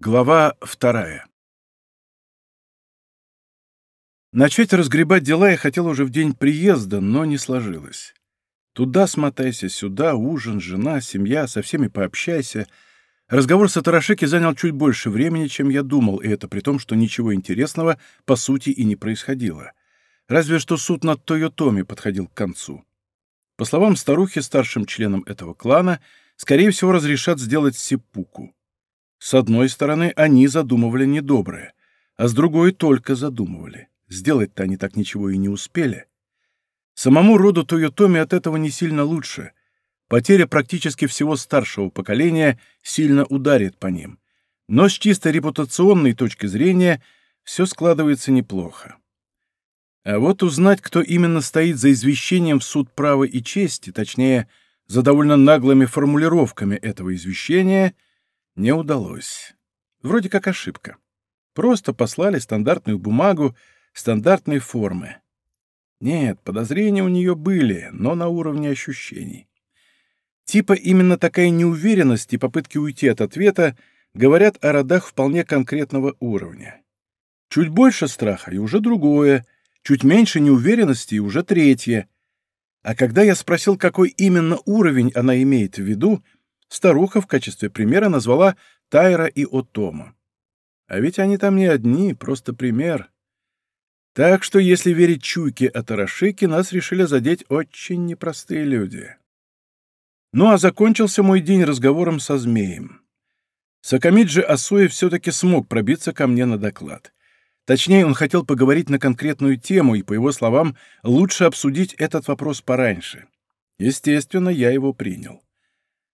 Глава вторая Начать разгребать дела я хотел уже в день приезда, но не сложилось. Туда смотайся, сюда, ужин, жена, семья, со всеми пообщайся. Разговор с Атарашеки занял чуть больше времени, чем я думал, и это при том, что ничего интересного, по сути, и не происходило. Разве что суд над Тойотоми подходил к концу. По словам старухи, старшим членом этого клана, скорее всего, разрешат сделать сипуку. С одной стороны, они задумывали недоброе, а с другой только задумывали. Сделать-то они так ничего и не успели. Самому роду Тойотоми от этого не сильно лучше. Потеря практически всего старшего поколения сильно ударит по ним. Но с чисто репутационной точки зрения все складывается неплохо. А вот узнать, кто именно стоит за извещением в суд права и чести, точнее, за довольно наглыми формулировками этого извещения, не удалось. Вроде как ошибка. Просто послали стандартную бумагу стандартной формы. Нет, подозрения у нее были, но на уровне ощущений. Типа именно такая неуверенность и попытки уйти от ответа говорят о родах вполне конкретного уровня. Чуть больше страха и уже другое, чуть меньше неуверенности и уже третье. А когда я спросил, какой именно уровень она имеет в виду, старуха в качестве примера назвала Тайра и Отома. А ведь они там не одни, просто пример. Так что, если верить чуйке от Арашики, нас решили задеть очень непростые люди. Ну а закончился мой день разговором со змеем. Сакамиджи Асуэ все-таки смог пробиться ко мне на доклад. Точнее, он хотел поговорить на конкретную тему, и, по его словам, лучше обсудить этот вопрос пораньше. Естественно, я его принял.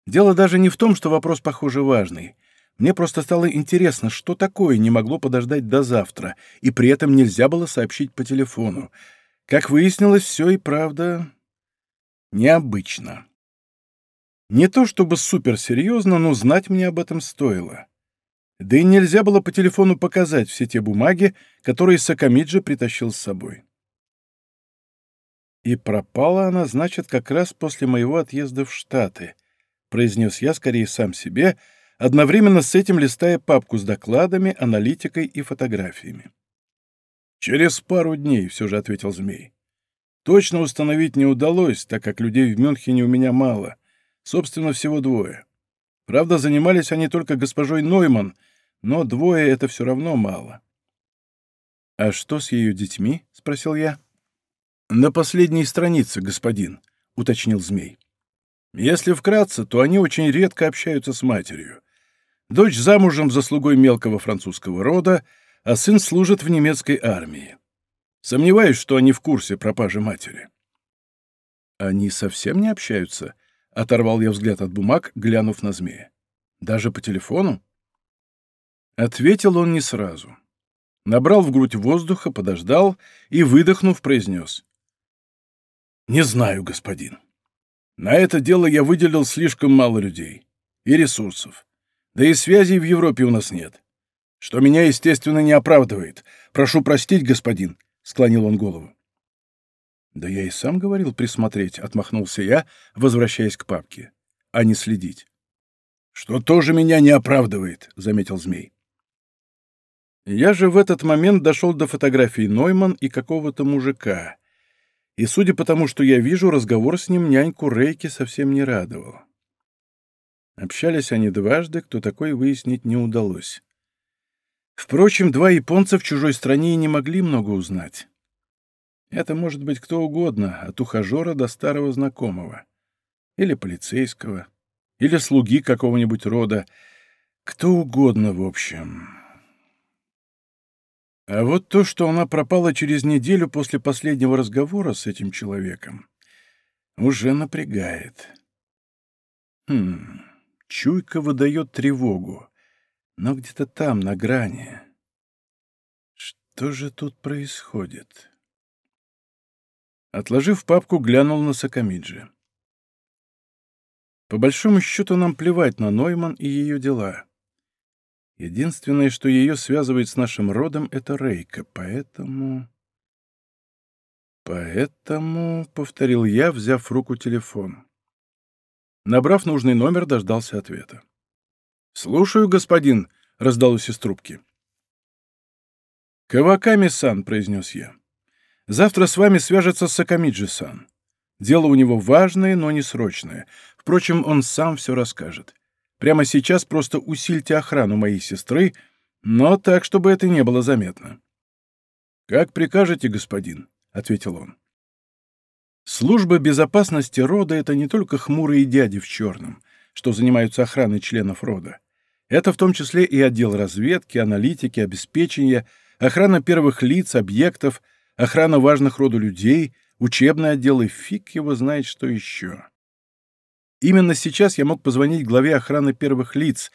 Дело даже не в том, что вопрос, похоже, важный — мне просто стало интересно, что такое не могло подождать до завтра, и при этом нельзя было сообщить по телефону. Как выяснилось, все и правда необычно. Не то чтобы суперсерьезно, но знать мне об этом стоило. Да и нельзя было по телефону показать все те бумаги, которые Сакамиджи притащил с собой. «И пропала она, значит, как раз после моего отъезда в Штаты», — произнес я скорее сам себе — одновременно с этим листая папку с докладами, аналитикой и фотографиями. «Через пару дней», — все же ответил Змей. «Точно установить не удалось, так как людей в Мюнхене у меня мало. Собственно, всего двое. Правда, занимались они только госпожой Нойман, но двое — это все равно мало». «А что с ее детьми?» — спросил я. «На последней странице, господин», — уточнил Змей. «Если вкратце, то они очень редко общаются с матерью. Дочь замужем за слугой мелкого французского рода, а сын служит в немецкой армии. Сомневаюсь, что они в курсе пропажи матери. «Они совсем не общаются?» — оторвал я взгляд от бумаг, глянув на змея. «Даже по телефону?» Ответил он не сразу. Набрал в грудь воздуха, подождал и, выдохнув, произнес. «Не знаю, господин. На это дело я выделил слишком мало людей и ресурсов. Да и связей в Европе у нас нет. Что меня, естественно, не оправдывает. Прошу простить, господин, — склонил он голову. Да я и сам говорил присмотреть, — отмахнулся я, возвращаясь к папке, — а не следить. Что тоже меня не оправдывает, — заметил змей. Я же в этот момент дошел до фотографии Нойман и какого-то мужика. И, судя по тому, что я вижу, разговор с ним няньку Рейки совсем не радовал. Общались они дважды, кто такой выяснить не удалось. Впрочем, два японца в чужой стране и не могли много узнать. Это может быть кто угодно, от ухажера до старого знакомого. Или полицейского. Или слуги какого-нибудь рода. Кто угодно, в общем. А вот то, что она пропала через неделю после последнего разговора с этим человеком, уже напрягает. Хм... Чуйка выдает тревогу, но где-то там, на грани. Что же тут происходит? Отложив папку, глянул на Сакамиджи. По большому счету нам плевать на Нойман и ее дела. Единственное, что ее связывает с нашим родом, — это Рейка, поэтому... Поэтому, — повторил я, взяв в руку телефон. Набрав нужный номер, дождался ответа. «Слушаю, господин», —— раздалось из трубки. «Каваками-сан», — произнес я. «Завтра с вами свяжется Сакамиджи-сан. Дело у него важное, но не срочное. Впрочем, он сам все расскажет. Прямо сейчас просто усильте охрану моей сестры, но так, чтобы это не было заметно». «Как прикажете, господин», — ответил он. Служба безопасности рода — это не только хмурые дяди в черном, что занимаются охраной членов рода. Это в том числе и отдел разведки, аналитики, обеспечения, охрана первых лиц, объектов, охрана важных роду людей, учебный отдел и фиг его знает что еще. Именно сейчас я мог позвонить главе охраны первых лиц,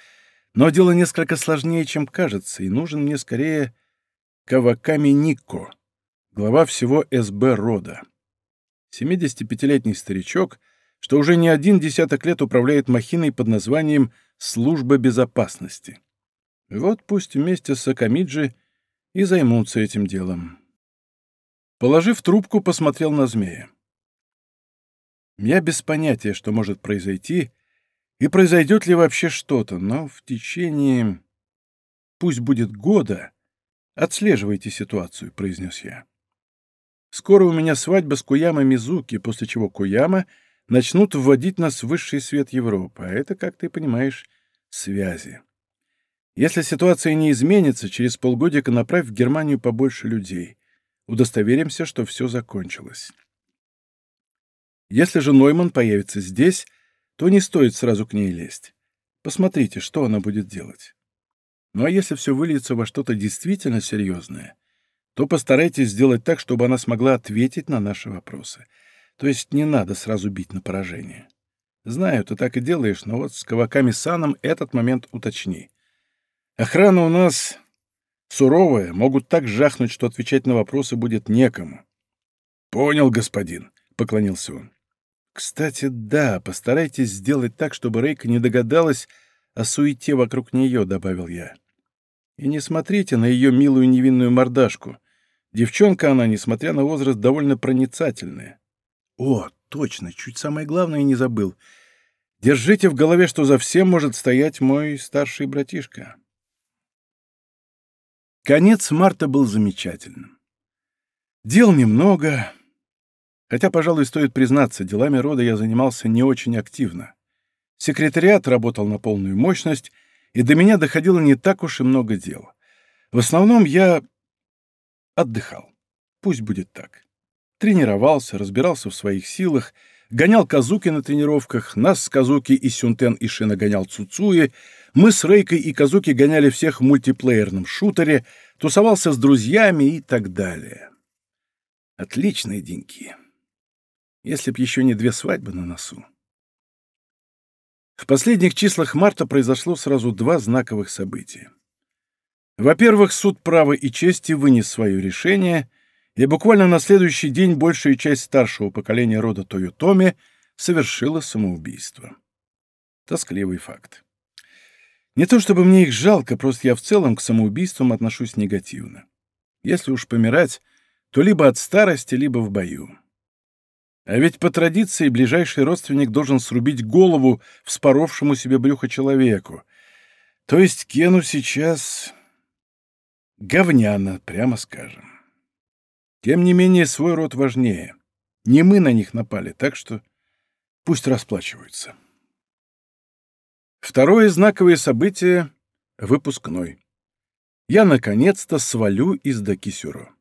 но дело несколько сложнее, чем кажется, и нужен мне скорее Каваками Никко, глава всего СБ рода. 75-летний старичок, что уже не один десяток лет управляет махиной под названием «Служба безопасности». Вот пусть вместе с Акамиджи и займутся этим делом. Положив трубку, посмотрел на змея. Я без понятия, что может произойти, и произойдет ли вообще что-то, но в течение, пусть будет года, отслеживайте ситуацию, произнес я. Скоро у меня свадьба с Куяма Мизуки, после чего Куяма начнут вводить нас в высший свет Европы, а это, как ты понимаешь, связи. Если ситуация не изменится, через полгодика направь в Германию побольше людей. Удостоверимся, что все закончилось. Если же Нойман появится здесь, то не стоит сразу к ней лезть. Посмотрите, что она будет делать. Ну а если все выльется во что-то действительно серьезное, то постарайтесь сделать так, чтобы она смогла ответить на наши вопросы. То есть не надо сразу бить на поражение. Знаю, ты так и делаешь, но вот с Каваками Саном этот момент уточни. Охрана у нас суровая, могут так жахнуть, что отвечать на вопросы будет некому. Понял, господин, — поклонился он. Кстати, да, постарайтесь сделать так, чтобы Рейка не догадалась о суете вокруг нее, — добавил я. И не смотрите на ее милую невинную мордашку. Девчонка она, несмотря на возраст, довольно проницательная. О, точно, чуть самое главное не забыл. Держите в голове, что за всем может стоять мой старший братишка. Конец марта был замечательным. Дел немного, хотя, пожалуй, стоит признаться, делами рода я занимался не очень активно. Секретариат работал на полную мощность, и до меня доходило не так уж и много дел. В основном я отдыхал. Пусть будет так. Тренировался, разбирался в своих силах, гонял Казуки на тренировках, нас с Казуки и Сюнтен Ишина гонял Цуцуи, мы с Рейкой и Казуки гоняли всех в мультиплеерном шутере, тусовался с друзьями и так далее. Отличные деньки. Если б еще не две свадьбы на носу. В последних числах марта произошло сразу два знаковых события. Во-первых, суд права и чести вынес свое решение, и буквально на следующий день большая часть старшего поколения рода Тойотоми совершила самоубийство. Тоскливый факт. Не то чтобы мне их жалко, просто я в целом к самоубийствам отношусь негативно. Если уж помирать, то либо от старости, либо в бою. А ведь по традиции ближайший родственник должен срубить голову вспоровшему себе брюхо человеку. То есть Кену сейчас Говняно, прямо скажем. Тем не менее, свой род важнее. Не мы на них напали, так что пусть расплачиваются. Второе знаковое событие — выпускной. Я, наконец-то, свалю из Дакисюро.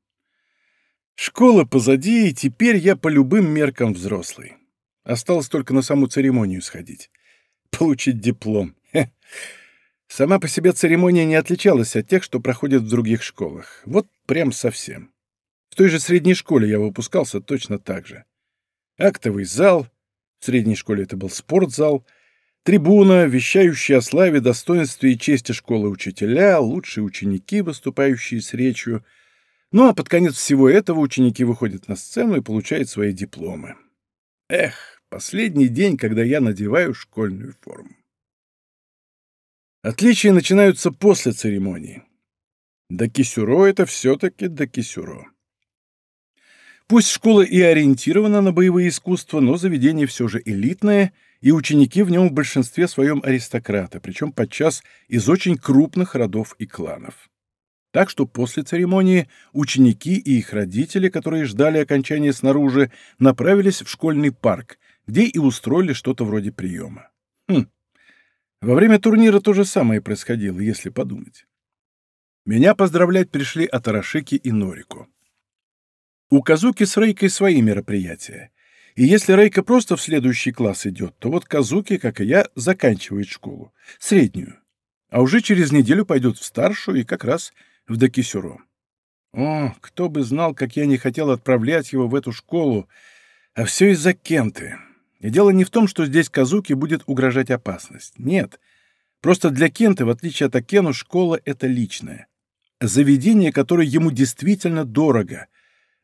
Школа позади, и теперь я по любым меркам взрослый. Осталось только на саму церемонию сходить. Получить диплом. Сама по себе церемония не отличалась от тех, что проходят в других школах. Вот прям совсем. В той же средней школе я выпускался точно так же. Актовый зал, в средней школе это был спортзал, трибуна, вещающая о славе, достоинстве и чести школы учителя, лучшие ученики, выступающие с речью. Ну а под конец всего этого ученики выходят на сцену и получают свои дипломы. Эх, последний день, когда я надеваю школьную форму. Отличия начинаются после церемонии. Дакисюро — это все-таки дакисюро. Пусть школа и ориентирована на боевые искусства, но заведение все же элитное и ученики в нем в большинстве своем аристократы, причем подчас из очень крупных родов и кланов. Так что после церемонии ученики и их родители, которые ждали окончания снаружи, направились в школьный парк, где и устроили что-то вроде приема. Хм. Во время турнира то же самое происходило, если подумать. Меня поздравлять пришли Атарашики и Норику. У Казуки с Рейкой свои мероприятия. И если Рейка просто в следующий класс идет, то вот Казуки, как и я, заканчивает школу. Среднюю. А уже через неделю пойдет в старшую и как раз в Докисюро. О, кто бы знал, как я не хотел отправлять его в эту школу. А все из-за Кенты. И дело не в том, что здесь Казуки будет угрожать опасность. Нет. Просто для Кенты, в отличие от Акену, школа — это личное. Заведение, которое ему действительно дорого.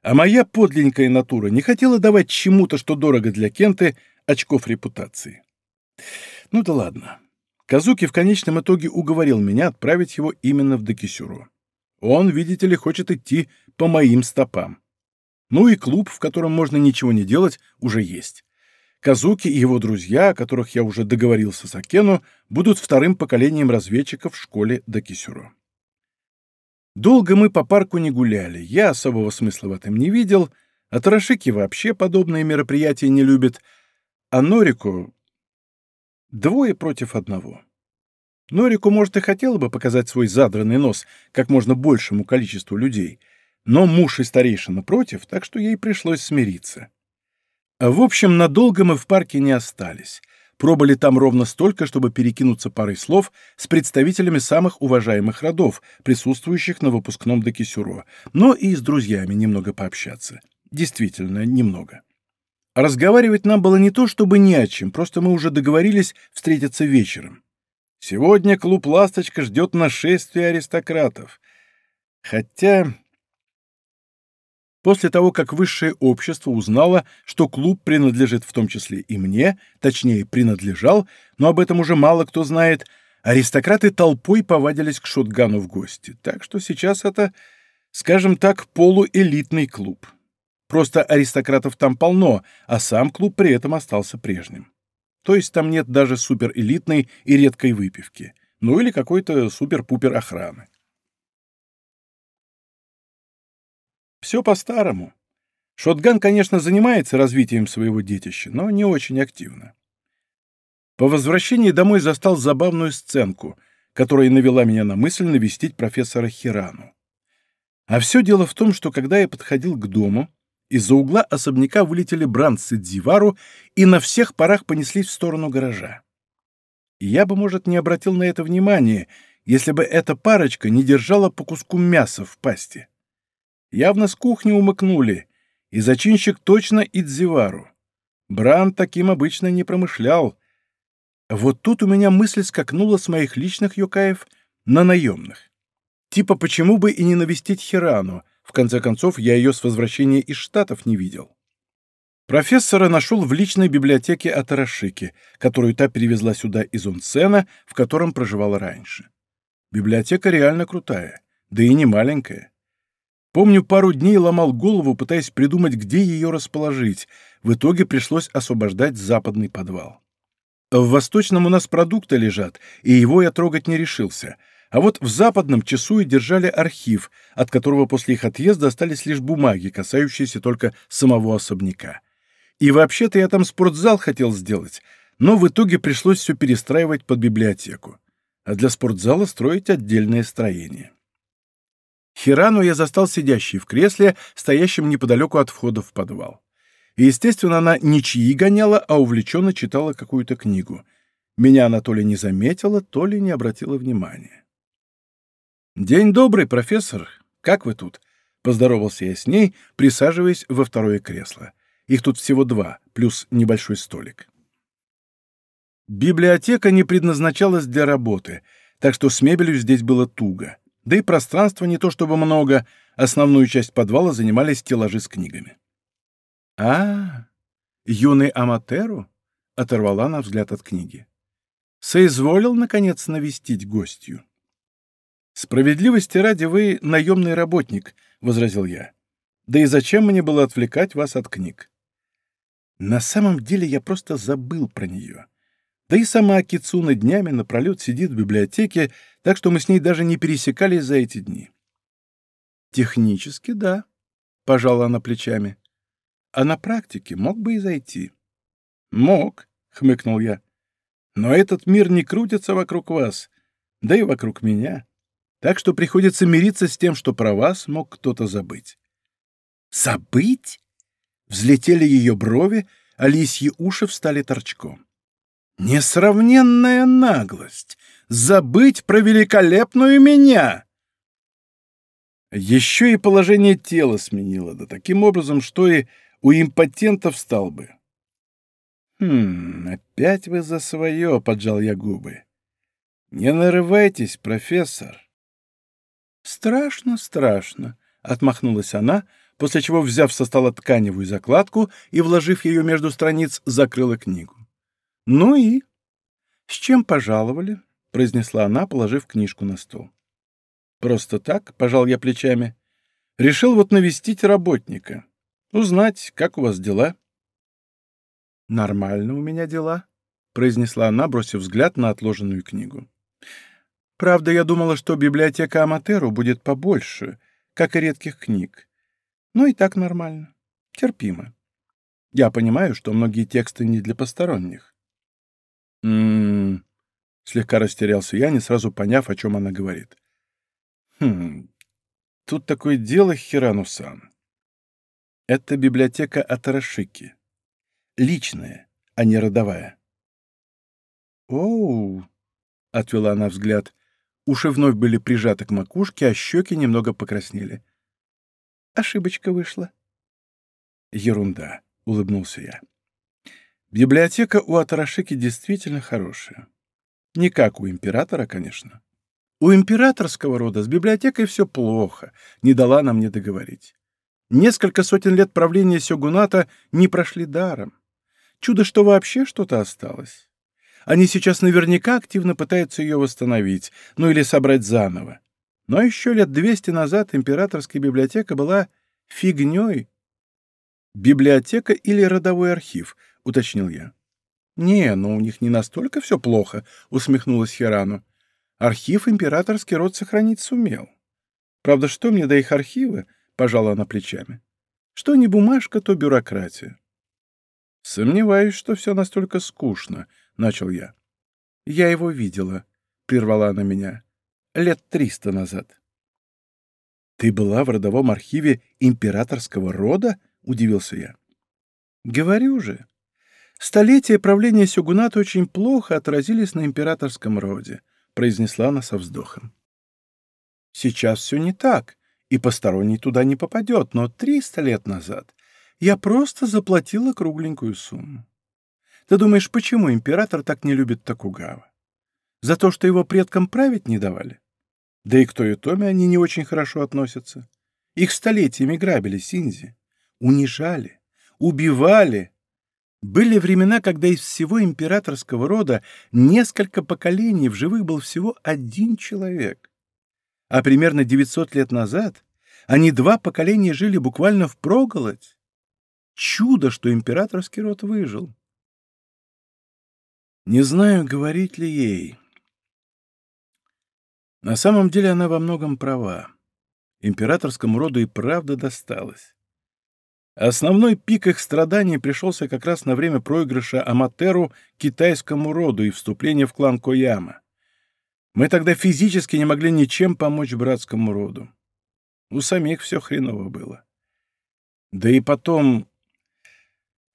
А моя подлинная натура не хотела давать чему-то, что дорого для Кенты, очков репутации. Ну да ладно. Казуки в конечном итоге уговорил меня отправить его именно в Докисюру. Он, видите ли, хочет идти по моим стопам. Ну и клуб, в котором можно ничего не делать, уже есть. Казуки и его друзья, о которых я уже договорился с Акену, будут вторым поколением разведчиков в школе Докисюро. Долго мы по парку не гуляли, я особого смысла в этом не видел, а Тарашики вообще подобные мероприятия не любит, а Норику двое против одного. Норику, может, и хотела бы показать свой задранный нос как можно большему количеству людей, но муж и старейшина против, так что ей пришлось смириться. В общем, надолго мы в парке не остались. Пробыли там ровно столько, чтобы перекинуться парой слов с представителями самых уважаемых родов, присутствующих на выпускном Докисюро, но и с друзьями немного пообщаться. Действительно, немного. Разговаривать нам было не то, чтобы не о чем, просто мы уже договорились встретиться вечером. Сегодня клуб «Ласточка» ждет нашествия аристократов. Хотя... После того, как высшее общество узнало, что клуб принадлежит в том числе и мне, точнее, принадлежал, но об этом уже мало кто знает, аристократы толпой повадились к Шотгану в гости. Так что сейчас это, скажем так, полуэлитный клуб. Просто аристократов там полно, а сам клуб при этом остался прежним. То есть там нет даже суперэлитной и редкой выпивки. Ну или какой-то супер-пупер охраны. Все по-старому. Шотган, конечно, занимается развитием своего детища, но не очень активно. По возвращении домой застал забавную сценку, которая навела меня на мысль навестить профессора Хирану. А все дело в том, что когда я подходил к дому, из-за угла особняка вылетели Бранд с Идзивару и на всех парах понеслись в сторону гаража. я бы, может, не обратил на это внимания, если бы эта парочка не держала по куску мяса в пасти. Явно с кухни умыкнули, и зачинщик точно Идзивару. Бранд таким обычно не промышлял. Вот тут у меня мысль скакнула с моих личных юкаев на наемных. Типа, почему бы и не навестить Хирану, в конце концов, я ее с возвращения из Штатов не видел. Профессора нашел в личной библиотеке Атарашики, которую та перевезла сюда из Унсена, в котором проживала раньше. Библиотека реально крутая, да и не маленькая. Помню, пару дней ломал голову, пытаясь придумать, где ее расположить. В итоге пришлось освобождать западный подвал. В восточном у нас продукты лежат, и его я трогать не решился — а вот в западном часу и держали архив, от которого после их отъезда остались лишь бумаги, касающиеся только самого особняка. И вообще-то я там спортзал хотел сделать, но в итоге пришлось все перестраивать под библиотеку. А для спортзала строить отдельное строение. Хирану я застал сидящей в кресле, стоящем неподалеку от входа в подвал. И, естественно, она не чьи гоняла, а увлеченно читала какую-то книгу. Меня она то ли не заметила, то ли не обратила внимания. «День добрый, профессор. Как вы тут?» — поздоровался я с ней, присаживаясь во второе кресло. Их тут всего два, плюс небольшой столик. Библиотека не предназначалась для работы, так что с мебелью здесь было туго. Да и пространства не то чтобы много, основную часть подвала занимали стеллажи с книгами. «А, юный Аматеру?» — оторвала на взгляд от книги. «Соизволил, наконец, навестить гостью». «Справедливости ради вы наемный работник», — возразил я. «Да и зачем мне было отвлекать вас от книг?» На самом деле я просто забыл про нее. Да и сама Кицуна днями напролет сидит в библиотеке, так что мы с ней даже не пересекались за эти дни. Технически, да, — пожала она плечами. А на практике мог бы и зайти. Мог, — хмыкнул я. Но этот мир не крутится вокруг вас, да и вокруг меня. Так что приходится мириться с тем, что про вас мог кто-то забыть. Забыть? Взлетели ее брови, а лисьи уши встали торчком. Несравненная наглость! Забыть про великолепную меня! Еще и положение тела сменило, да таким образом, что и у импотентов стал бы. «Хм, опять вы за свое», — поджал я губы. «Не нарывайтесь, профессор». «Страшно, страшно», — отмахнулась она, после чего, взяв со стола тканевую закладку и, вложив ее между страниц, закрыла книгу. «Ну и?» «С чем пожаловали?» — произнесла она, положив книжку на стол. «Просто так», — пожал я плечами. «Решил вот навестить работника. Узнать, как у вас дела». «Нормально у меня дела», — произнесла она, бросив взгляд на отложенную книгу. «Правда, я думала, что библиотека Аматеру будет побольше, как и редких книг. Но и так нормально. Терпимо. Я понимаю, что многие тексты не для посторонних». «М-м-м», слегка растерялся я, не сразу поняв, о чем она говорит. «Хм, тут такое дело, Хирану-сан. Это библиотека Атарашики личная, а не родовая. «Оу!» — отвела она взгляд. Уши вновь были прижаты к макушке, а щеки немного покраснели. «Ошибочка вышла». «Ерунда», — улыбнулся я. «Библиотека у Атарашики действительно хорошая. Не как у императора, конечно. У императорского рода с библиотекой все плохо, не дала нам не договорить. Несколько сотен лет правления сёгуната не прошли даром. Чудо, что вообще что-то осталось. Они сейчас наверняка активно пытаются ее восстановить, ну или собрать заново. Но еще лет двести назад императорская библиотека была фигней. «Библиотека или родовой архив?» — уточнил я. «Не, ну у них не настолько все плохо», — усмехнулась Хирану. «Архив императорский род сохранить сумел. Правда, что мне до их архива?» — пожала она плечами. «Что не бумажка, то бюрократия. «Сомневаюсь, что все настолько скучно», — начал я. «Я его видела», — прервала она меня, — «лет триста назад». «Ты была в родовом архиве императорского рода?» — удивился я. «Говорю же. Столетия правления Сёгуната очень плохо отразились на императорском роде», — произнесла она со вздохом. «Сейчас все не так, и посторонний туда не попадет, но триста лет назад я просто заплатила кругленькую сумму. Ты думаешь, почему император так не любит Токугава? За то, что его предкам править не давали? Да и к той Томе они не очень хорошо относятся. Их столетиями грабили Синзи, унижали, убивали. Были времена, когда из всего императорского рода несколько поколений в живых был всего один человек. А примерно 900 лет назад они два поколения жили буквально впроголодь. Чудо, что императорский род выжил. Не знаю, говорить ли ей. На самом деле она во многом права. Императорскому роду и правда досталось. Основной пик их страданий пришелся как раз на время проигрыша Аматеру китайскому роду и вступления в клан Кояма. Мы тогда физически не могли ничем помочь братскому роду. У самих все хреново было. Да и потом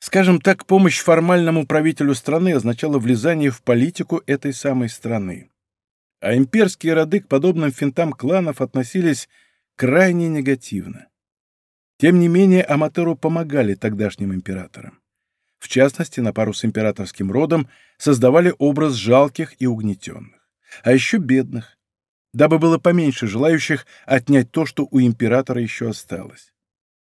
Скажем так, помощь формальному правителю страны означала влезание в политику этой самой страны. А имперские роды к подобным финтам кланов относились крайне негативно. Тем не менее, Аматеру помогали тогдашним императорам. В частности, на пару с императорским родом создавали образ жалких и угнетенных, а еще бедных, дабы было поменьше желающих отнять то, что у императора еще осталось.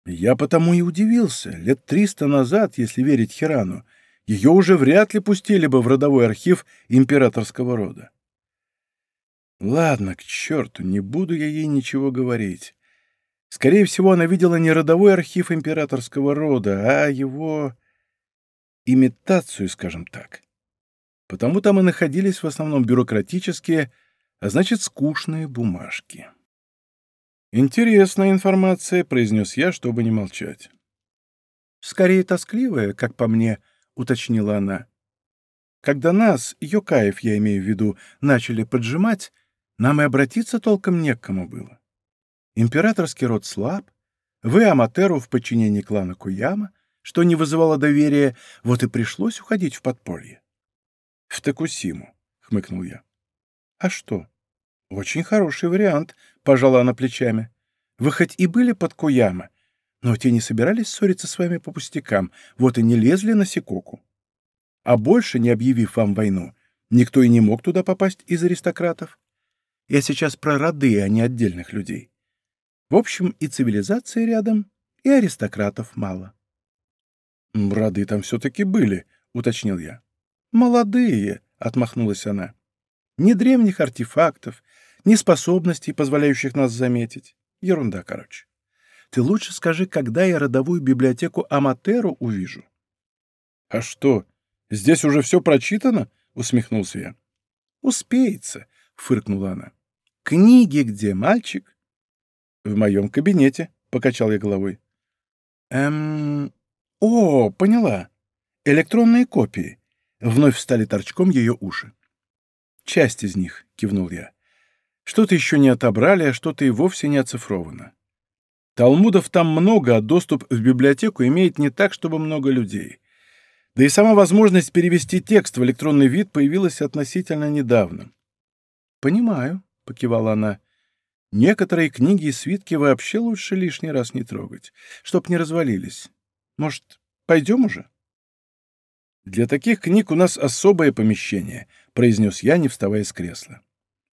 Я потому и удивился. Лет триста назад, если верить Хирану, ее уже вряд ли пустили бы в родовой архив императорского рода. Ладно, к черту, не буду я ей ничего говорить. Скорее всего, она видела не родовой архив императорского рода, а его имитацию, скажем так. Потому там и находились в основном бюрократические, а значит, скучные бумажки. «Интересная информация», — произнес я, чтобы не молчать. «Скорее тоскливая, как по мне», — уточнила она. «Когда нас, Йокаев я имею в виду, начали поджимать, нам и обратиться толком не к кому было. Императорский род слаб, вы Аматеру в подчинении клана Куяма, что не вызывало доверия, вот и пришлось уходить в подполье. — В Такусиму, — хмыкнул я. — А что? — Очень хороший вариант, — пожала она плечами. — Вы хоть и были под Куяма, но те не собирались ссориться с вами по пустякам, вот и не лезли на Сикоку. А больше, не объявив вам войну, никто и не мог туда попасть из аристократов. Я сейчас про роды, а не отдельных людей. В общем, и цивилизации рядом, и аристократов мало. «Роды там все-таки были», — уточнил я. «Молодые», — отмахнулась она. «Ни древних артефактов, ни позволяющих нас заметить. Ерунда, короче. Ты лучше скажи, когда я родовую библиотеку Аматеру увижу». «А что, здесь уже все прочитано?» — усмехнулся я. «Успеется», — фыркнула она. «Книги где, мальчик?» «В моем кабинете», — покачал я головой. «Эм... О, поняла. Электронные копии». Вновь встали торчком ее уши. «Часть из них», — кивнул я. «Что-то еще не отобрали, а что-то и вовсе не оцифровано. Талмудов там много, а доступ в библиотеку имеет не так, чтобы много людей. Да и сама возможность перевести текст в электронный вид появилась относительно недавно. «Понимаю», — покивала она. «Некоторые книги и свитки вообще лучше лишний раз не трогать, чтоб не развалились. Может, пойдем уже?» «Для таких книг у нас особое помещение», — произнес я, не вставая с кресла.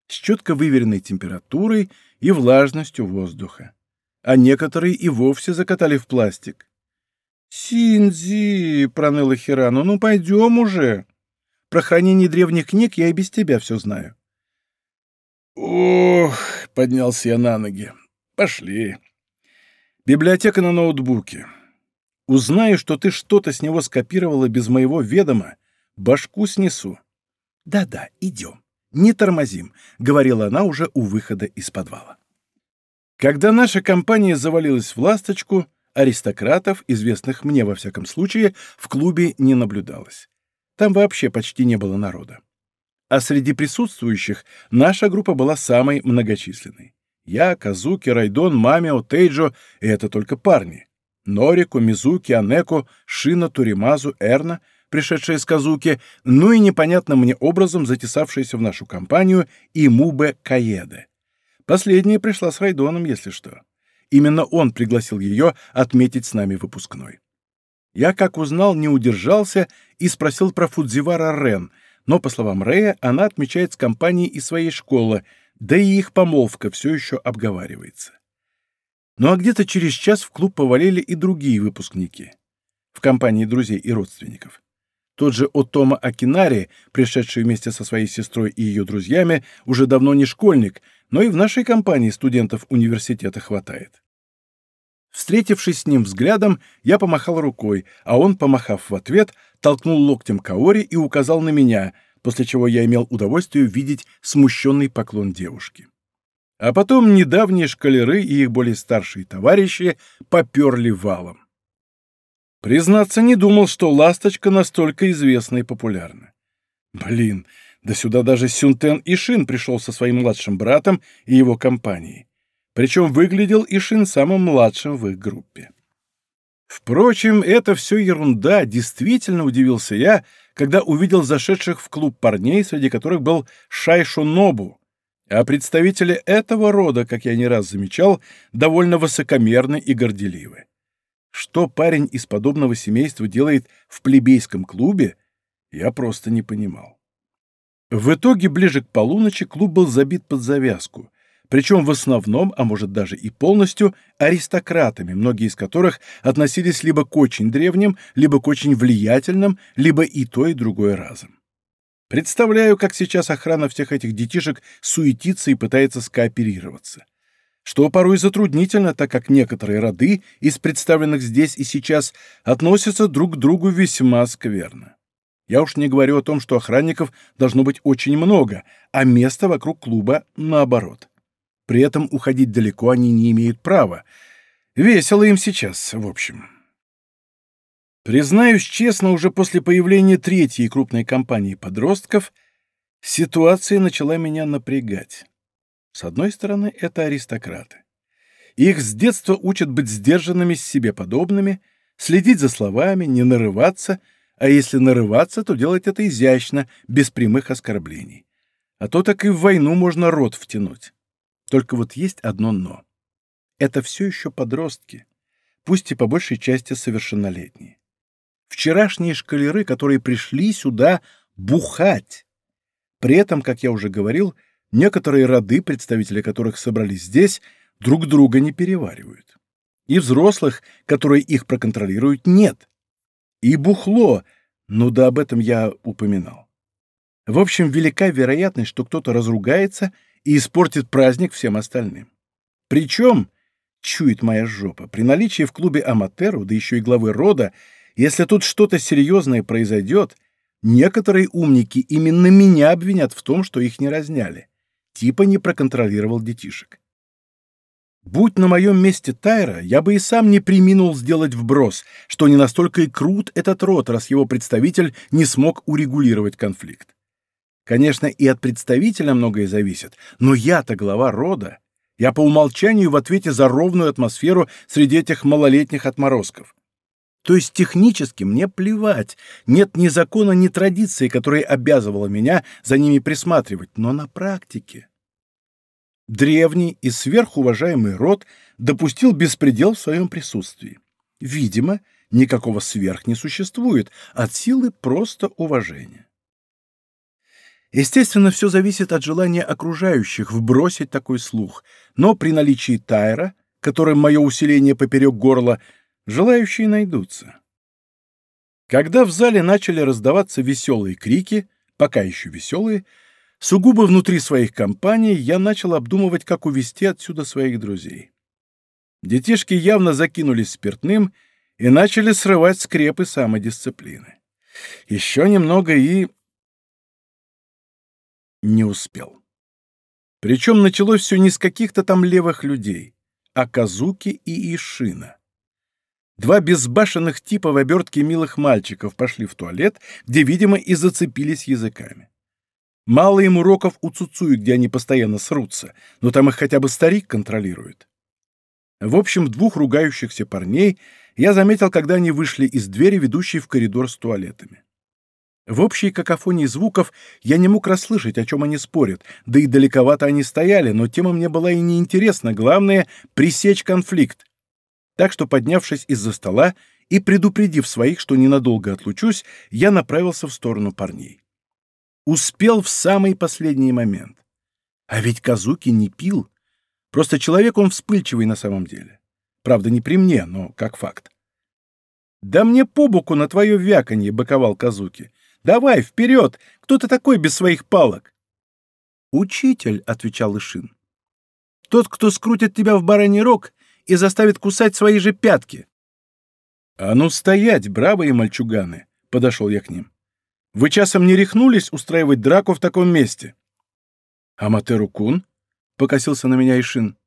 «С четко выверенной температурой и влажностью воздуха. А некоторые и вовсе закатали в пластик». «Синзи!» — проныла Хирану. «Ну, пойдем уже. Про хранение древних книг я и без тебя все знаю». «Ох!» — поднялся я на ноги. «Пошли. Библиотека на ноутбуке. Узнаю, что ты что-то с него скопировала без моего ведома, башку снесу». «Да-да, идем. Не тормозим», — говорила она уже у выхода из подвала. Когда наша компания завалилась в ласточку, аристократов, известных мне во всяком случае, в клубе не наблюдалось. Там вообще почти не было народа а среди присутствующих наша группа была самой многочисленной. Я, Казуки, Райдон, Мамио, Тейджо — и это только парни. Норику, Мизуки, Анеко, Шина, Туримазу, Эрна, пришедшая из Казуки, ну и непонятным мне образом затесавшаяся в нашу компанию и Мубе Каеде. Последняя пришла с Райдоном, если что. Именно он пригласил ее отметить с нами выпускной. Я, как узнал, не удержался и спросил про Фудзивара Рен — но, по словам Рэя, она отмечает с компанией из своей школы, да и их помолвка все еще обговаривается. Ну а где-то через час в клуб повалили и другие выпускники. В компании друзей и родственников. Тот же Отома Акинари, пришедший вместе со своей сестрой и ее друзьями, уже давно не школьник, но и в нашей компании студентов университета хватает. Встретившись с ним взглядом, я помахал рукой, а он, помахав в ответ, толкнул локтем Каори и указал на меня, после чего я имел удовольствие видеть смущенный поклон девушки. А потом недавние шкалеры и их более старшие товарищи поперли валом. Признаться, не думал, что «Ласточка» настолько известна и популярна. Блин, да сюда даже Сюнтен Ишин пришел со своим младшим братом и его компанией. Причем выглядел Ишин самым младшим в их группе. Впрочем, это все ерунда, действительно удивился я, когда увидел зашедших в клуб парней, среди которых был Шайшо Нобу, а представители этого рода, как я не раз замечал, довольно высокомерны и горделивы. Что парень из подобного семейства делает в плебейском клубе, я просто не понимал. В итоге, ближе к полуночи, клуб был забит под завязку, причем в основном, а может даже и полностью, аристократами, многие из которых относились либо к очень древним, либо к очень влиятельным, либо и то, и другое разом. Представляю, как сейчас охрана всех этих детишек суетится и пытается скооперироваться. Что порой затруднительно, так как некоторые роды из представленных здесь и сейчас относятся друг к другу весьма скверно. Я уж не говорю о том, что охранников должно быть очень много, а места вокруг клуба наоборот. При этом уходить далеко они не имеют права. Весело им сейчас, в общем. Признаюсь честно, уже после появления третьей крупной компании подростков ситуация начала меня напрягать. С одной стороны, это аристократы. Их с детства учат быть сдержанными с себе подобными, следить за словами, не нарываться, а если нарываться, то делать это изящно, без прямых оскорблений. А то так и в войну можно рот втянуть. Только вот есть одно «но». Это все еще подростки, пусть и по большей части совершеннолетние. Вчерашние шкалеры, которые пришли сюда бухать. При этом, как я уже говорил, Некоторые роды, представители которых собрались здесь, друг друга не переваривают. И взрослых, которые их проконтролируют, нет. И бухло, ну да об этом я упоминал. В общем, велика вероятность, что кто-то разругается и испортит праздник всем остальным. Причем, чует моя жопа, при наличии в клубе Аматеру, да еще и главы рода, если тут что-то серьезное произойдет, некоторые умники именно меня обвинят в том, что их не разняли типа не проконтролировал детишек. Будь на моем месте Тайра, я бы и сам не приминул сделать вброс, что не настолько и крут этот род, раз его представитель не смог урегулировать конфликт. Конечно, и от представителя многое зависит, но я-то глава рода. Я по умолчанию в ответе за ровную атмосферу среди этих малолетних отморозков. То есть технически мне плевать, нет ни закона, ни традиции, которая обязывала меня за ними присматривать, но на практике. Древний и сверхуважаемый род допустил беспредел в своем присутствии. Видимо, никакого сверх не существует, от силы просто уважения. Естественно, все зависит от желания окружающих вбросить такой слух, но при наличии Тайра, которым мое усиление поперек горла, желающие найдутся. Когда в зале начали раздаваться веселые крики, пока еще веселые, сугубо внутри своих компаний я начал обдумывать, как увести отсюда своих друзей. Детишки явно закинулись спиртным и начали срывать скрепы самодисциплины. Еще немного и... Не успел. Причем началось все не с каких-то там левых людей, а Казуки и Ишина. Два безбашенных типа в обертке милых мальчиков пошли в туалет, где, видимо, и зацепились языками. Мало им уроков у Цуцуи, где они постоянно срутся, но там их хотя бы старик контролирует. В общем, двух ругающихся парней я заметил, когда они вышли из двери, ведущей в коридор с туалетами. В общей какофонии звуков я не мог расслышать, о чем они спорят, да и далековато они стояли, но тема мне была и неинтересна, главное — пресечь конфликт, так что, поднявшись из-за стола и предупредив своих, что ненадолго отлучусь, я направился в сторону парней. Успел в самый последний момент. А ведь Казуки не пил. Просто человек он вспыльчивый на самом деле. Правда, не при мне, но как факт. «Да мне по боку на твое вяканье!» — боковал Казуки. «Давай, вперед! Кто ты такой без своих палок?» «Учитель», — отвечал Ишин. «Тот, кто скрутит тебя в бараний рог и заставит кусать свои же пятки. «А ну стоять, бравые мальчуганы!» — подошел я к ним. «Вы часом не рехнулись устраивать драку в таком месте?» «Аматеру-кун?» — покосился на меня Ишин.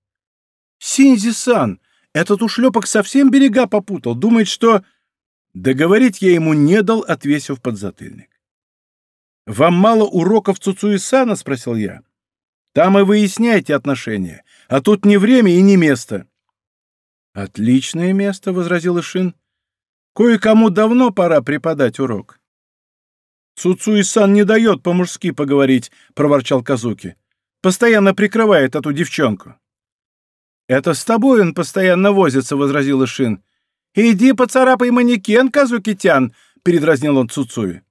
«Синзи-сан! Этот ушлепок совсем берега попутал, думает, что...» Договорить я ему не дал, отвесив подзатыльник. «Вам мало уроков Цуцуи-сана?» — спросил я. «Там и выясняйте отношения, а тут не время и не место». «Отличное место», — возразил Ишин. «Кое-кому давно пора преподать урок». «Цуцуи-сан не дает по-мужски поговорить», — проворчал Казуки. «Постоянно прикрывает эту девчонку». «Это с тобой он постоянно возится», — возразил Ишин. «Иди поцарапай манекен, Казуки-тян», — передразнил он Цуцуи.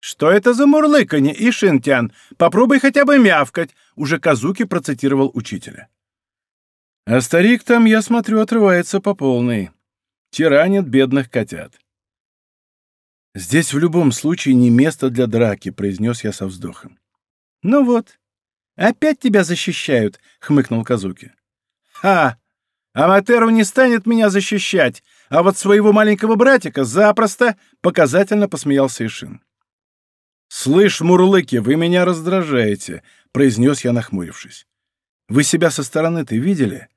«Что это за мурлыканье, Ишин-тян? Попробуй хотя бы мявкать», — уже Казуки процитировал учителя. А старик там, я смотрю, отрывается по полной. Тиранит бедных котят. «Здесь в любом случае не место для драки», — произнес я со вздохом. «Ну вот, опять тебя защищают», — хмыкнул Казуки. Ха! Аматеру не станет меня защищать, а вот своего маленького братика запросто показательно посмеялся Ишин. «Слышь, мурлыки, вы меня раздражаете», — произнес я, нахмурившись. «Вы себя со стороны-то видели?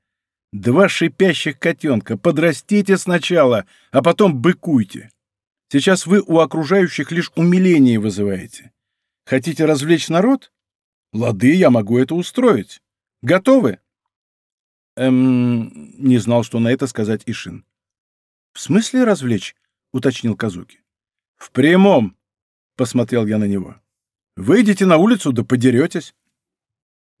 Два шипящих котенка. Подрастите сначала, а потом быкуйте. Сейчас вы у окружающих лишь умиление вызываете. Хотите развлечь народ? Лады, я могу это устроить. Готовы? Эм, не знал, что на это сказать Ишин. В смысле развлечь? уточнил Казуки. В прямом, посмотрел я на него. Выйдите на улицу да подеретесь.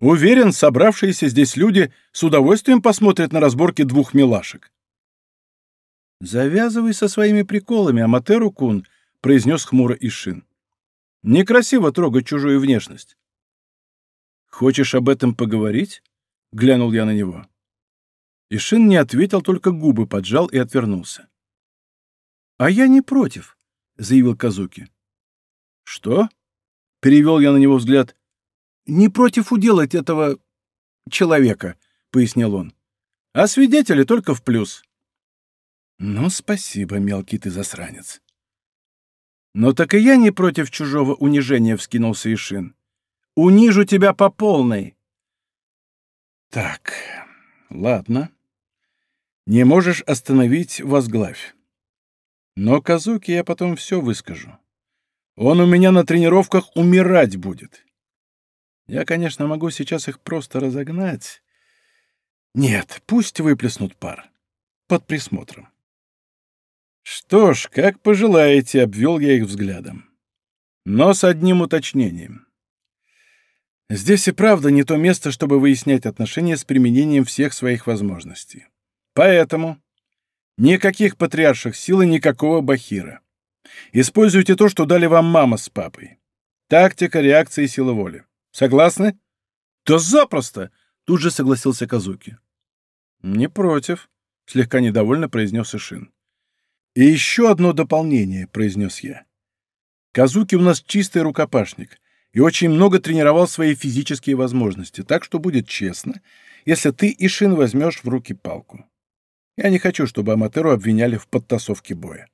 Уверен, собравшиеся здесь люди с удовольствием посмотрят на разборки двух милашек. «Завязывай со своими приколами, Аматеру-кун», — произнес хмуро Ишин. «Некрасиво трогать чужую внешность». «Хочешь об этом поговорить?» — глянул я на него. Ишин не ответил, только губы поджал и отвернулся. «А я не против», — заявил Казуки. «Что?» — перевел я на него взгляд не против уделать этого человека», — пояснил он. «А свидетели только в плюс». «Ну, спасибо, мелкий ты засранец». «Но так и я не против чужого унижения», — вскинулся Ишин. «Унижу тебя по полной». «Так, ладно. Не можешь остановить — возглавь. Но Казуки я потом все выскажу. Он у меня на тренировках умирать будет. Я, конечно, могу сейчас их просто разогнать. Нет, пусть выплеснут пар. Под присмотром. Что ж, как пожелаете, обвел я их взглядом. Но с одним уточнением. Здесь и правда не то место, чтобы выяснять отношения с применением всех своих возможностей. Поэтому никаких патриарших сил и никакого бахира. Используйте то, что дали вам мама с папой. Тактика, реакция и сила воли. Согласны? Да запросто! Тут же согласился Казуки. Не против, слегка недовольно произнес Ишин. И еще одно дополнение, произнес я. Казуки у нас чистый рукопашник и очень много тренировал свои физические возможности, так что будет честно, если ты, Ишин, возьмешь в руки палку. Я не хочу, чтобы Аматеру обвиняли в подтасовке боя.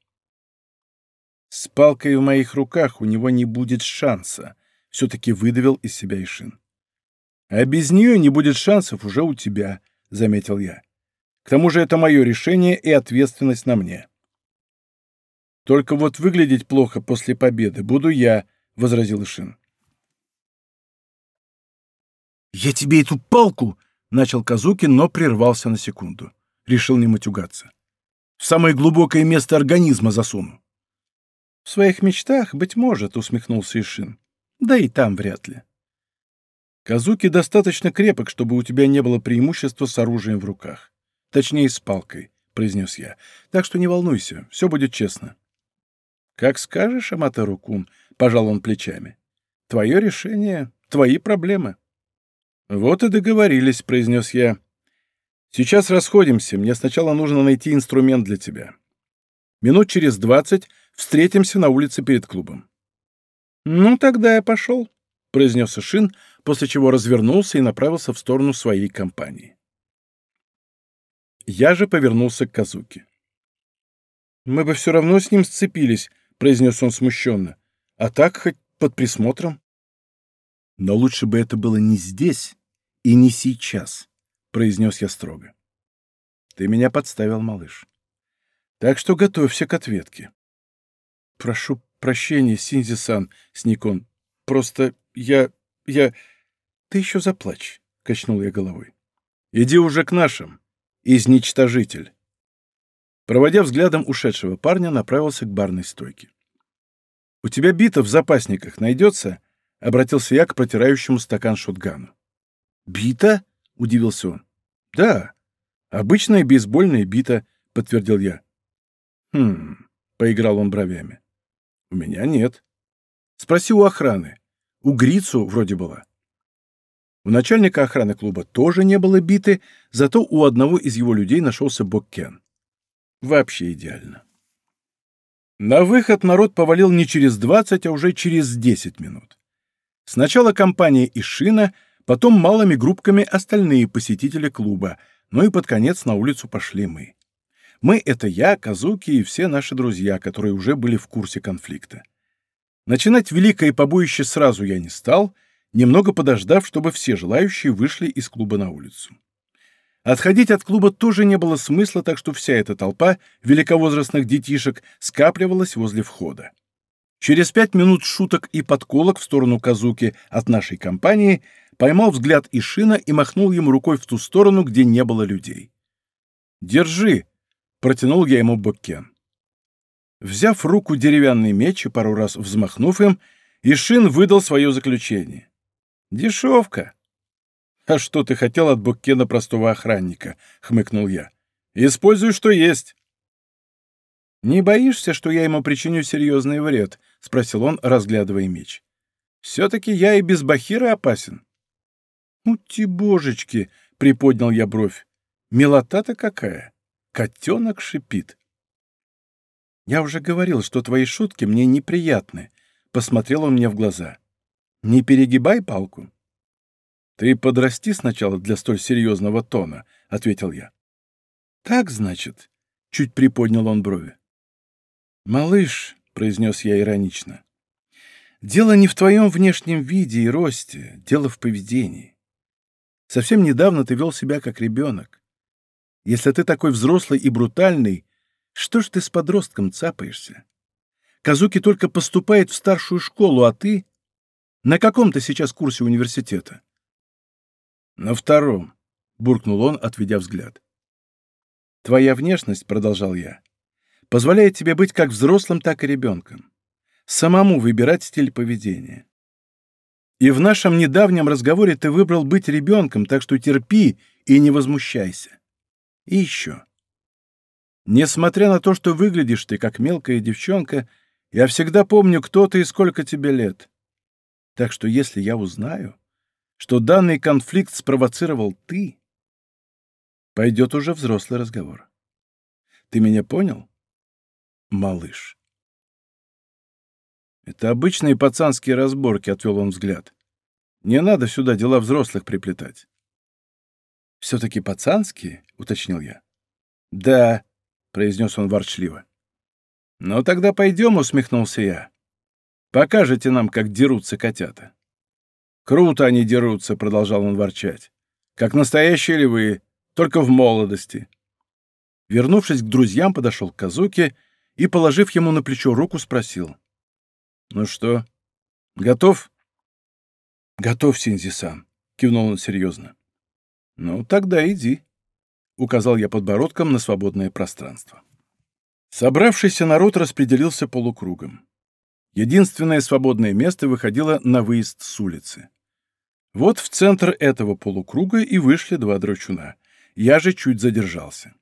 С палкой в моих руках у него не будет шанса, все-таки выдавил из себя Ишин. «А без нее не будет шансов уже у тебя», — заметил я. «К тому же это мое решение и ответственность на мне». «Только вот выглядеть плохо после победы буду я», — возразил Ишин. «Я тебе эту палку!» — начал Казуки, но прервался на секунду. Решил не матюгаться. «В самое глубокое место организма засуну». «В своих мечтах, быть может», — усмехнулся Ишин. Да и там вряд ли. Казуки достаточно крепок, чтобы у тебя не было преимущества с оружием в руках. Точнее, с палкой, — произнес я. Так что не волнуйся, все будет честно. Как скажешь, Аматеру-кун, — пожал он плечами. Твое решение, твои проблемы. Вот и договорились, — произнес я. Сейчас расходимся, мне сначала нужно найти инструмент для тебя. Минут через двадцать встретимся на улице перед клубом. «Ну, тогда я пошел», — произнес Ишин, после чего развернулся и направился в сторону своей компании. Я же повернулся к Казуке. «Мы бы все равно с ним сцепились», — произнес он смущенно. «А так хоть под присмотром». «Но лучше бы это было не здесь и не сейчас», — произнес я строго. «Ты меня подставил, малыш. Так что готовься к ответке». «Прошу прощения, Синзи-сан», — сник. «Просто я... я...» «Ты еще заплачь», — качнул я головой. «Иди уже к нашим, изничтожитель». Проводя взглядом ушедшего парня, направился к барной стойке. «У тебя бита в запасниках найдется?» — обратился я к протирающему стакан шотгану. «Бита?» — удивился он. «Да, обычная бейсбольная бита», — подтвердил я. «Хм...» — поиграл он бровями. У меня нет. Спроси у охраны. У Грицу вроде была. У начальника охраны клуба тоже не было биты, зато у одного из его людей нашелся Боккен. Вообще идеально. На выход народ повалил не через 20, а уже через 10 минут. Сначала компания Ишина, потом малыми группками остальные посетители клуба, Ну и под конец на улицу пошли мы. Мы — это я, Казуки и все наши друзья, которые уже были в курсе конфликта. Начинать великое побоище сразу я не стал, немного подождав, чтобы все желающие вышли из клуба на улицу. Отходить от клуба тоже не было смысла, так что вся эта толпа великовозрастных детишек скапливалась возле входа. Через пять минут шуток и подколок в сторону Казуки от нашей компании поймал взгляд Ишина и махнул ему рукой в ту сторону, где не было людей. «Держи!» — протянул я ему боккен. Взяв в руку деревянный меч и пару раз взмахнув им, Ишин выдал свое заключение. «Дешевка!» «А что ты хотел от Буккена простого охранника?» — хмыкнул я. «Используй, что есть». «Не боишься, что я ему причиню серьезный вред?» — спросил он, разглядывая меч. «Все-таки я и без Бахира опасен». «Ну, ти божечки!» — приподнял я бровь. «Милота-то какая! Котенок шипит!» «Я уже говорил, что твои шутки мне неприятны», — посмотрел он мне в глаза. «Не перегибай палку». «Ты подрасти сначала для столь серьезного тона», — ответил я. «Так, значит?» — чуть приподнял он брови. «Малыш», — произнес я иронично, — «дело не в твоем внешнем виде и росте, дело в поведении. Совсем недавно ты вел себя как ребенок. Если ты такой взрослый и брутальный, что ж ты с подростком цапаешься? Казуки только поступает в старшую школу, а ты... На каком ты сейчас курсе университета? На втором, — буркнул он, отведя взгляд. Твоя внешность, — продолжал я, — позволяет тебе быть как взрослым, так и ребенком. Самому выбирать стиль поведения. И в нашем недавнем разговоре ты выбрал быть ребенком, так что терпи и не возмущайся. И еще. Несмотря на то, что выглядишь ты как мелкая девчонка, я всегда помню, кто ты и сколько тебе лет. Так что если я узнаю, что данный конфликт спровоцировал ты, пойдет уже взрослый разговор. Ты меня понял, малыш? Это обычные пацанские разборки, — отвел он взгляд. Не надо сюда дела взрослых приплетать. Все-таки пацанские, — уточнил я. Да, — произнес он ворчливо. Ну тогда пойдем, — усмехнулся я. Покажете нам, как дерутся котята. «Круто они дерутся», — продолжал он ворчать. «Как настоящие львы, только в молодости». Вернувшись к друзьям, подошел к Казуке и, положив ему на плечо руку, спросил. «Ну что, готов?» «Готов, Синзи-сан», — кивнул он серьезно. «Ну, тогда иди», — указал я подбородком на свободное пространство. Собравшийся народ распределился полукругом. Единственное свободное место выходило на выезд с улицы. Вот в центр этого полукруга и вышли два драчуна. Я же чуть задержался.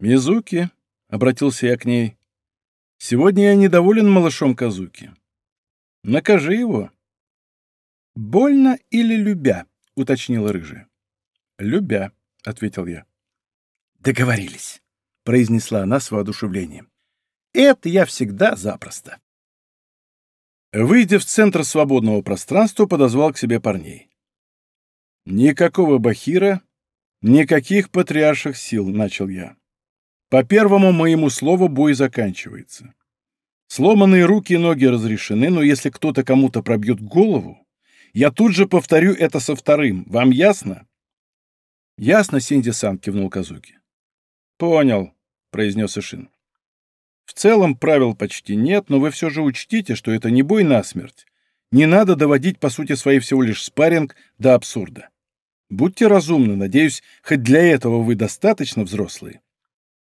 «Мизуки», — обратился я к ней, — «сегодня я недоволен малышом Казуки. Накажи его». «Больно или любя?» — уточнила рыжая. «Любя», — ответил я. «Договорились», — произнесла она с воодушевлением. «Это я всегда запросто». Выйдя в центр свободного пространства, подозвал к себе парней. «Никакого Бахира, никаких патриарших сил», — начал я. «По первому моему слову бой заканчивается. Сломанные руки и ноги разрешены, но если кто-то кому-то пробьет голову, я тут же повторю это со вторым. Вам ясно?» «Ясно, Синди-сан», — кивнул Казуки. «Понял», — произнес Ишин. В целом правил почти нет, но вы все же учтите, что это не бой насмерть. Не надо доводить, по сути своей, всего лишь спарринг до абсурда. Будьте разумны, надеюсь, хоть для этого вы достаточно взрослые.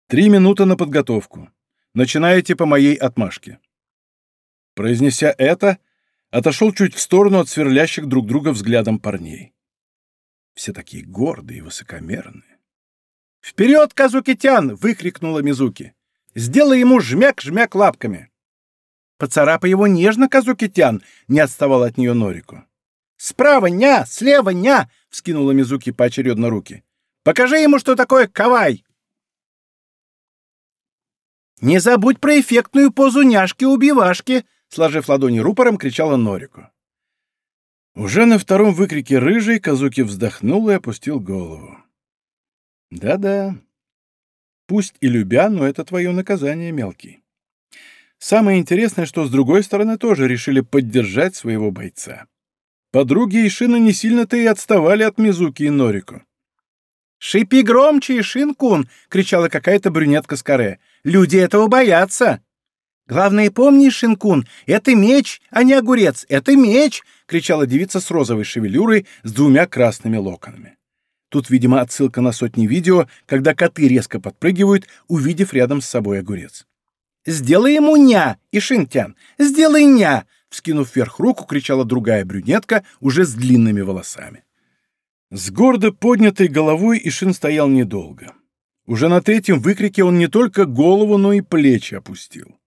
Три минуты на подготовку. Начинаете по моей отмашке. Произнеся это, отошел чуть в сторону от сверлящих друг друга взглядом парней. Все такие гордые и высокомерные. «Вперед, Казукитян!» — выкрикнула Мизуки. Сделай ему жмяк-жмяк лапками. Поцарапай его нежно, Казукитян, не отставал от нее Норику. Справа ня, слева ня, вскинула Мизуки поочередно руки. Покажи ему, что такое кавай. Не забудь про эффектную позу няшки-убивашки, сложив ладони рупором, кричала Норику. Уже на втором выкрике рыжий Казуки вздохнул и опустил голову. Да-да. Пусть и любя, но это твое наказание, мелкий. Самое интересное, что с другой стороны тоже решили поддержать своего бойца. Подруги Ишина не сильно-то и отставали от Мизуки и Норику. «Шипи громче, Ишин-кун!» — кричала какая-то брюнетка с каре. «Люди этого боятся!» «Главное, помни, Шинкун, это меч, а не огурец, это меч!» — кричала девица с розовой шевелюрой с двумя красными локонами. Тут, видимо, отсылка на сотни видео, когда коты резко подпрыгивают, увидев рядом с собой огурец. «Сделай ему ня, Ишинтян! Сделай ня!» Вскинув вверх руку, кричала другая брюнетка, уже с длинными волосами. С гордо поднятой головой Ишин стоял недолго. Уже на третьем выкрике он не только голову, но и плечи опустил.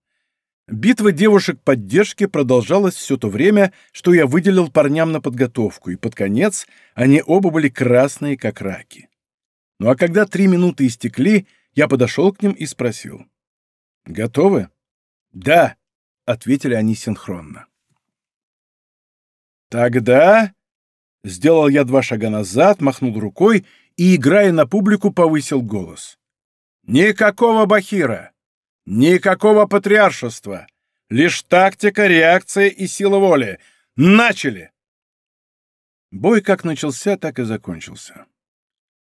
Битва девушек поддержки продолжалась все то время, что я выделил парням на подготовку, и под конец они оба были красные, как раки. Ну а когда три минуты истекли, я подошел к ним и спросил. «Готовы?» «Да», — ответили они синхронно. «Тогда...» — сделал я два шага назад, махнул рукой и, играя на публику, повысил голос. «Никакого Бахира! Никакого патриаршества! Лишь тактика, реакция и сила воли! Начали!» Бой как начался, так и закончился.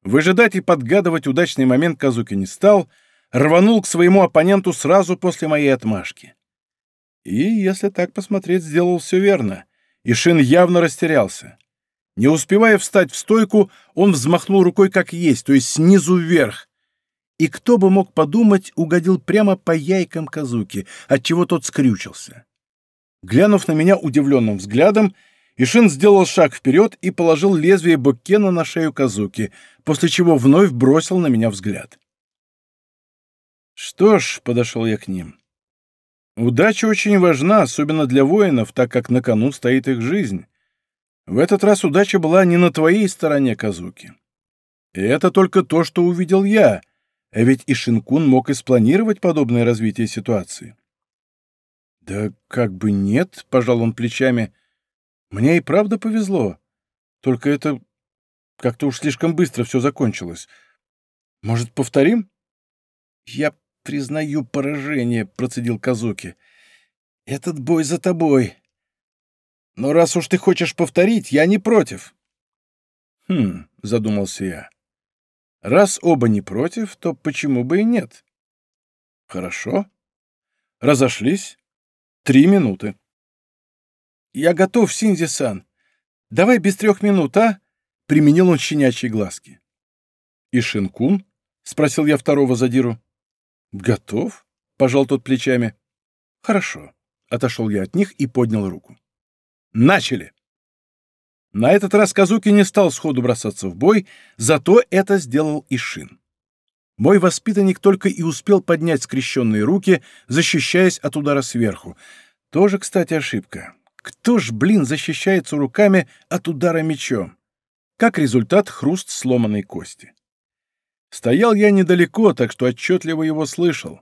Выжидать и подгадывать удачный момент Казуки не стал, рванул к своему оппоненту сразу после моей отмашки. И, если так посмотреть, сделал все верно — и Шин явно растерялся. Не успевая встать в стойку, он взмахнул рукой как есть, то есть снизу вверх. И кто бы мог подумать, угодил прямо по яйкам Казуки, отчего тот скрючился. Глянув на меня удивленным взглядом, Ишин сделал шаг вперед и положил лезвие Боккена на шею Казуки, после чего вновь бросил на меня взгляд. «Что ж», — подошел я к ним, Удача очень важна, особенно для воинов, так как на кону стоит их жизнь. В этот раз удача была не на твоей стороне, Казуки. И это только то, что увидел я, а ведь и Шинкун мог и спланировать подобное развитие ситуации. «Да как бы нет», — пожал он плечами. «Мне и правда повезло. Только это как-то уж слишком быстро все закончилось. Может, повторим?» «Я признаю поражение», — процедил Казуки. «Этот бой за тобой. Но раз уж ты хочешь повторить, я не против». «Хм», — задумался я. «Раз оба не против, то почему бы и нет?» «Хорошо. Разошлись. Три минуты». «Я готов, Синзи-сан. Давай без трех минут, а?» — применил он щенячьи глазки. «И Шинкун?» — спросил я второго задиру. «Готов?» — пожал тот плечами. «Хорошо». Отошел я от них и поднял руку. «Начали!» На этот раз Казуки не стал сходу бросаться в бой, зато это сделал Ишин. Мой воспитанник только и успел поднять скрещенные руки, защищаясь от удара сверху. Тоже, кстати, ошибка. Кто ж, блин, защищается руками от удара мечом? Как результат, хруст сломанной кости. Стоял я недалеко, так что отчетливо его слышал.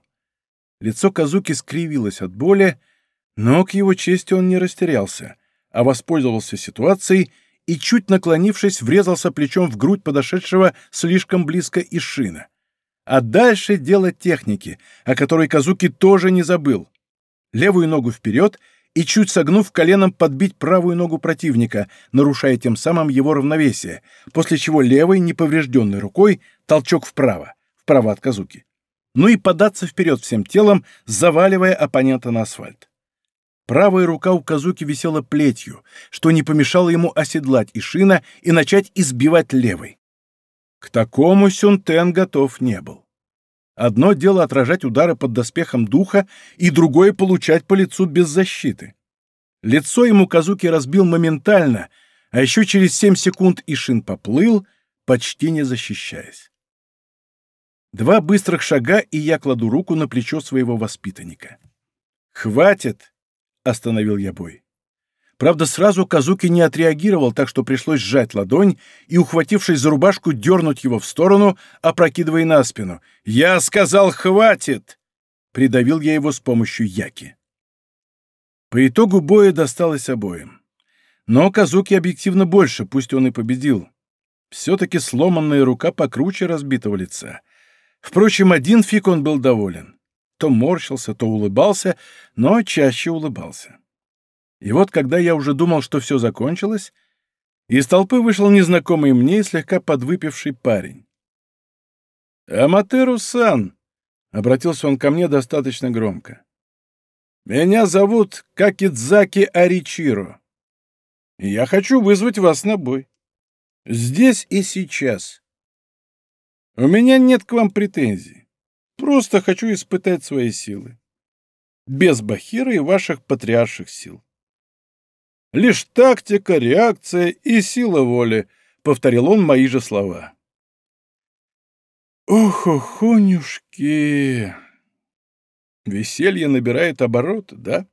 Лицо Казуки скривилось от боли, но к его чести он не растерялся, а воспользовался ситуацией и, чуть наклонившись, врезался плечом в грудь подошедшего слишком близко Ишина. А дальше дело техники, о которой Казуки тоже не забыл. Левую ногу вперед — и, чуть согнув коленом, подбить правую ногу противника, нарушая тем самым его равновесие, после чего левой, неповрежденной рукой, толчок вправо, вправо от Казуки. Ну и податься вперед всем телом, заваливая оппонента на асфальт. Правая рука у Казуки висела плетью, что не помешало ему оседлать Ишина и начать избивать левой. К такому Сюнтен готов не был. Одно дело отражать удары под доспехом духа, и другое — получать по лицу без защиты. Лицо ему Казуки разбил моментально, а еще через семь секунд Ишин поплыл, почти не защищаясь. Два быстрых шага, и я кладу руку на плечо своего воспитанника. «Хватит!» — остановил я бой. Правда, сразу Казуки не отреагировал, так что пришлось сжать ладонь и, ухватившись за рубашку, дернуть его в сторону, опрокидывая на спину. «Я сказал, хватит!» Придавил я его с помощью яки. По итогу боя досталось обоим. Но Казуки объективно больше, пусть он и победил. Все-таки сломанная рука покруче разбитого лица. Впрочем, один фиг он был доволен. То морщился, то улыбался, но чаще улыбался. И вот, когда я уже думал, что все закончилось, из толпы вышел незнакомый мне и слегка подвыпивший парень. «Аматеру-сан!» — обратился он ко мне достаточно громко. «Меня зовут Какидзаки Аричиро. Я хочу вызвать вас на бой. Здесь и сейчас. У меня нет к вам претензий. Просто хочу испытать свои силы. Без Бахира и ваших патриарших сил. Лишь тактика, реакция и сила воли, — повторил он мои же слова. Ох, охонюшки! Веселье набирает обороты, да?